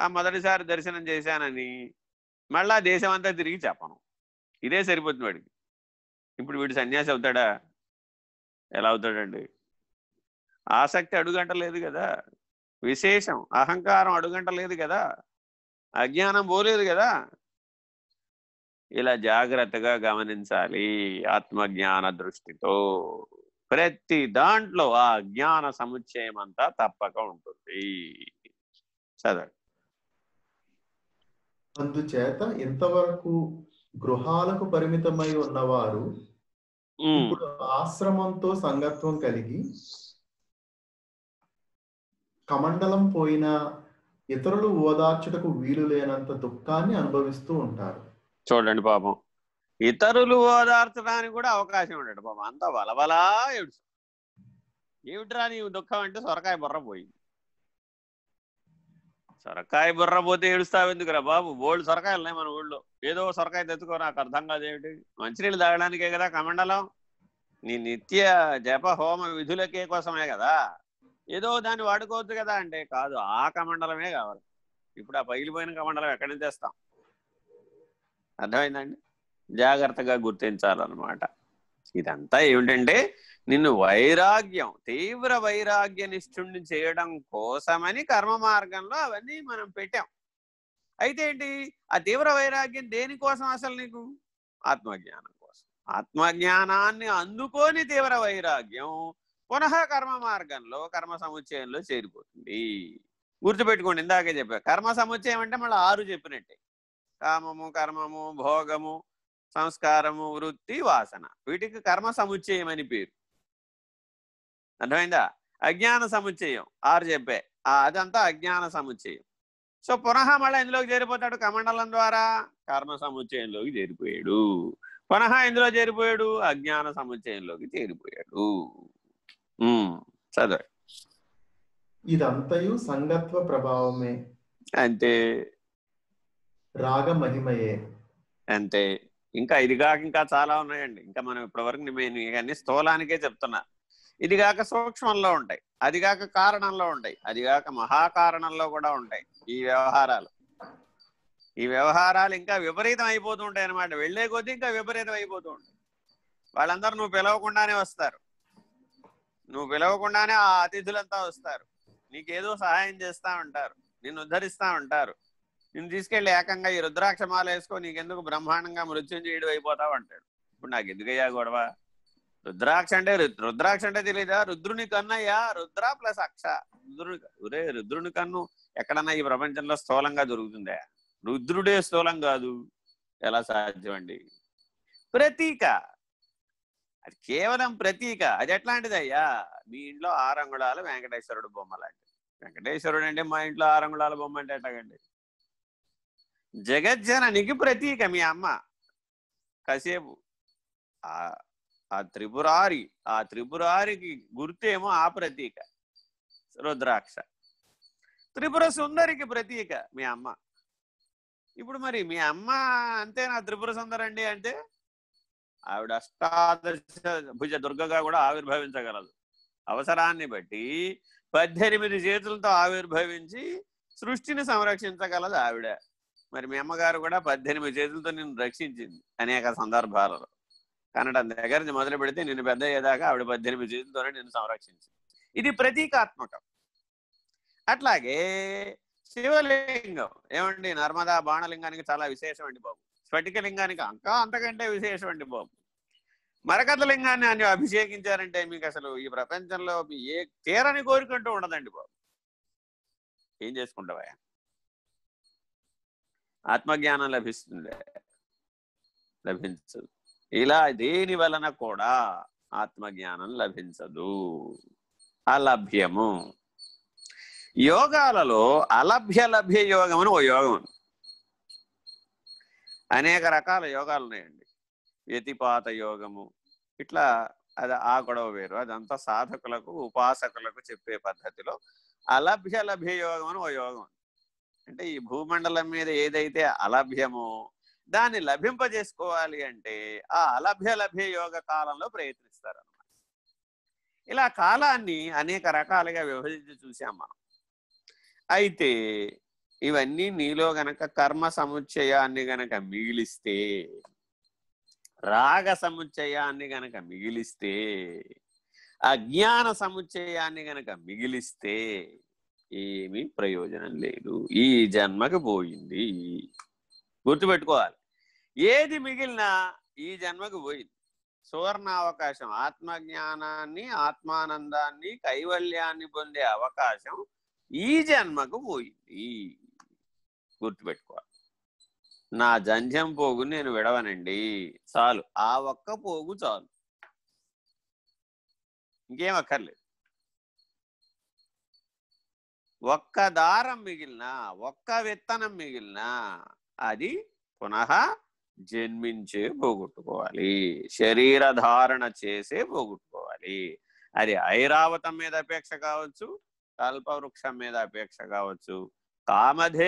ఆ మొదటిసారి దర్శనం చేశానని మళ్ళా దేశం అంతా తిరిగి చెప్పను. ఇదే సరిపోతుంది వాడికి. ఇప్పుడు వీడు సన్యాసి అవుతాడా? ఎలా అవుతాడండి? ఆసక్తి అడుగంటలేదు కదా. విశేషం అహంకారం అడుగంటలేదు కదా. అజ్ఞానం పోలేదు కదా. ఇలా జాగ్రత్తగా గమనించాలి ఆత్మజ్ఞాన దృష్టితో. ప్రతి దాంట్లో ఆ జ్ఞాన సముచ్చయం అంతా తప్పక ఉంటుంది. చదవండి. అందుచేత ఇంతవరకు గృహాలకు పరిమితమై ఉన్నవారు ఇప్పుడు ఆశ్రమంతో సంగత్వం కలిగి కమండలం పోయిన ఇతరులు ఓదార్చుటకు వీలు లేనంత దుఃఖాన్ని అనుభవిస్తూ ఉంటారు. చూడండి పాపం. ఇతరులు ఓదార్చడానికి కూడా అవకాశం ఉండడు పాపం. అంత వలవలా ఏడుచు ఏమిట్రా నీవు దుఃఖం అంటే సొరకాయ బుర్ర పోయింది. సొరకాయ బుర్ర పోతే ఏడుస్తావు ఎందుకురా బాబు? బోల్డ్ సొరకాయలు ఉన్నాయి మన ఊళ్ళో. ఏదో సొరకాయ తెచ్చుకో నాకు అర్థం కాదేమిటి మంచినీళ్ళు తాగడానికే కదా కమండలం. నీ నిత్య జప హోమ విధులకే కోసమే కదా. ఏదో దాన్ని వాడుకోవచ్చు కదా అంటే కాదు ఆ కమండలమే కావాలి. ఇప్పుడు ఆ పగిలిపోయిన కమండలం ఎక్కడి నుంచి తెస్తాం? అర్థమైందండి జాగ్రత్తగా గుర్తించాలన్నమాట. ఇదంతా ఏమిటంటే నిన్ను వైరాగ్యం తీవ్ర వైరాగ్య నిష్ఠుణ్ణి చేయడం కోసమని కర్మ మార్గంలో అవన్నీ మనం పెట్టాం. అయితే ఏంటి? ఆ తీవ్ర వైరాగ్యం దేనికోసం అసలు నీకు? ఆత్మజ్ఞానం కోసం. ఆత్మజ్ఞానాన్ని అందుకోని తీవ్ర వైరాగ్యం పునః కర్మ మార్గంలో కర్మ సముచ్చయంలో చేరిపోతుంది. గుర్తుపెట్టుకోండి ఇందాకే చెప్పా. కర్మ సముచ్చయం అంటే మళ్ళీ ఆరు చెప్పినట్టే. కామము కర్మము భోగము సంస్కారము వృత్తి వాసన. వీటికి కర్మ సముచ్చయం అని పేరు. అర్థమైందా? అజ్ఞాన సముచ్చయం. ఆరు చెప్పే. ఆ అదంతా అజ్ఞాన సముచ్చయం. సో పునః మళ్ళీ ఎందులోకి చేరిపోతాడు? కమండలం ద్వారా. కర్మ సముచ్చయంలోకి చేరిపోయాడు. పునః ఎందులో చేరిపోయాడు? అజ్ఞాన సముచ్చయంలోకి చేరిపోయాడు. చదవ ఇదంతయు సంగత్వ ప్రభావమే. అంతే. రాగ మహిమయే. అంతే. ఇంకా ఇదిగాక ఇంకా చాలా ఉన్నాయండి. ఇంకా మనం ఇప్పటివరకు నేను ఇవన్నీ స్థూలానికే చెప్తున్నా. ఇదిగాక సూక్ష్మంలో ఉంటాయి. అదిగాక కారణంలో ఉంటాయి. అదిగాక మహాకారణంలో కూడా ఉంటాయి ఈ వ్యవహారాలు. ఈ వ్యవహారాలు ఇంకా విపరీతం అయిపోతూ ఉంటాయి అనమాట వెళ్ళే కొద్దీ ఇంకా విపరీతం అయిపోతూ ఉంటాయి. వాళ్ళందరూ నువ్వు పిలవకుండానే వస్తారు. నువ్వు పిలవకుండానే ఆ అతిథులంతా వస్తారు. నీకేదో సహాయం చేస్తా ఉంటారు. నిన్ను ఉద్ధరిస్తూ ఉంటారు. నిన్ను తీసుకెళ్ళి ఏకంగా ఈ రుద్రాక్ష మాల వేసుకో నీకెందుకు బ్రహ్మాండంగా మృత్యుంజయుడు అయిపోతావు అంటాడు. ఇప్పుడు నాకు ఎందుకయ్యా గొడవ? రుద్రాక్ష అంటే రుద్రాక్ష అంటే తెలియదా రుద్రుని కన్నయ్యా? రుద్ర ప్లస్ అక్ష. రుద్రుని ఒరే రుద్రుని కన్ను ఎక్కడన్నా ఈ ప్రపంచంలో స్థూలంగా దొరుకుతుందా? రుద్రుడే స్థూలం కాదు. ఎలా సాధ్యం అండి ప్రతీక. అది కేవలం ప్రతీక. అది ఎట్లాంటిది అయ్యా మీ ఇంట్లో ఆరంగుళాల వెంకటేశ్వరుడు బొమ్మ లాంటిది. వెంకటేశ్వరుడు అంటే మా ఇంట్లో ఆరంగుళాల బొమ్మ అంటే ఎట్లాగండి? జగజ్జననికి ప్రతీక మీ అమ్మ. కాసేపు. ఆ ఆ త్రిపురారి ఆ త్రిపురారికి గుర్తేమో ఆ ప్రతీక. రుద్రాక్ష. త్రిపుర సుందరికి ప్రతీక మీ అమ్మ. ఇప్పుడు మరి మీ అమ్మ అంతేనా త్రిపుర సుందరండి అంటే? ఆవిడ అష్టాదశ భుజ దుర్గగా కూడా ఆవిర్భవించగలదు. అవసరాన్ని బట్టి పద్దెనిమిది చేతులతో ఆవిర్భవించి సృష్టిని సంరక్షించగలదు ఆవిడ. మరి మీ అమ్మగారు కూడా పద్దెనిమిది చేతులతో నిన్ను రక్షించింది అనేక సందర్భాలలో. కన్నడ దగ్గర నుంచి మొదలు పెడితే నిన్ను పెద్ద అయ్యేదాకా ఆవిడ పద్దెనిమిది చేతులతోనే నిన్ను సంరక్షించింది. ఇది ప్రతీకాత్మకం. అట్లాగే శివలింగం. ఏమండి? నర్మదా బాణలింగానికి చాలా విశేషం అండి బాబు. స్ఫటికలింగానికి ఇంకా అంతకంటే విశేషం అండి బాబు. మరకత లింగాన్ని అని అభిషేకించారంటే మీకు అసలు ఈ ప్రపంచంలో ఏ తీరని కోరికంటూ ఉండదండి బాబు. ఏం చేసుకుంటావా ఆత్మజ్ఞానం లభిస్తుంది లభించదు. ఇలా దేని వలన కూడా ఆత్మజ్ఞానం లభించదు. అలభ్యము. యోగాలలో అలభ్య లభ్య యోగం అని ఓ యోగం అనేక రకాల యోగాలు ఉన్నాయండి. వ్యతిపాత యోగము. ఇట్లా అది ఆ గొడవ వేరు. అదంతా సాధకులకు ఉపాసకులకు చెప్పే పద్ధతిలో అలభ్య లభ్య యోగం అని ఓ యోగం అంటే ఈ భూమండలం మీద ఏదైతే అలభ్యమో దాన్ని లభింపజేసుకోవాలి అంటే ఆ అలభ్య లభ్య యోగ కాలంలో ప్రయత్నిస్తారు అనమాట ఇలా కాలాన్ని అనేక రకాలుగా విభజించి చూసాం మనం. అయితే ఇవన్నీ నీలో గనక కర్మ సముచ్చయాన్ని గనక మిగిలిస్తే రాగ సముచ్చయాన్ని గనక మిగిలిస్తే అజ్ఞాన సముచ్చయాన్ని గనక మిగిలిస్తే ఏమీ ప్రయోజనం లేదు. ఈ జన్మకి పోయింది. గుర్తుపెట్టుకోవాలి. ఏది మిగిలినా ఈ జన్మకి పోయింది. సువర్ణ అవకాశం ఆత్మజ్ఞానాన్ని ఆత్మానందాన్ని కైవల్యాన్ని పొందే అవకాశం ఈ జన్మకు పోయింది. గుర్తుపెట్టుకోవాలి. నా జంధ్యం పోగు నేను విడవనండి. చాలు. ఆ ఒక్క పోగు చాలు. ఇంకేం అక్కర్లేదు. ఒక్క దారం మిగిలిన ఒక్క విత్తనం మిగిలినా అది పునః జన్మించే పోగొట్టుకోవాలి. శరీర ధారణ చేసే పోగొట్టుకోవాలి. అది ఐరావతం మీద అపేక్ష కావచ్చు కల్పవృక్షం మీద అపేక్ష కావచ్చు కామధే